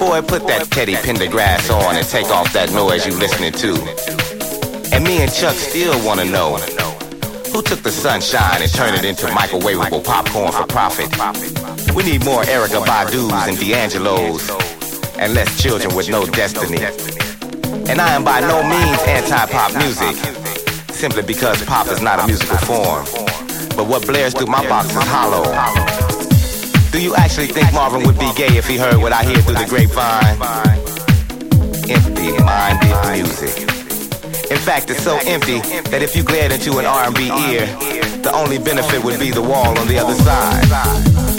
Boy, put that Teddy Pendergrass on and take off that noise you listening to. And me and Chuck still wanna know who took the sunshine and turned it into microwavable popcorn for profit. We need more Erykah Badu's and D'Angelo's and less children with no destiny. And I am by no means anti-pop music, simply because pop is not a musical form. But what blares through my box is hollow. Do you actually think Marvin would be gay if he heard what I hear through the grapevine? Empty-minded music. In fact, it's so empty that if you glared into an R&B ear, the only benefit would be the wall on the other side.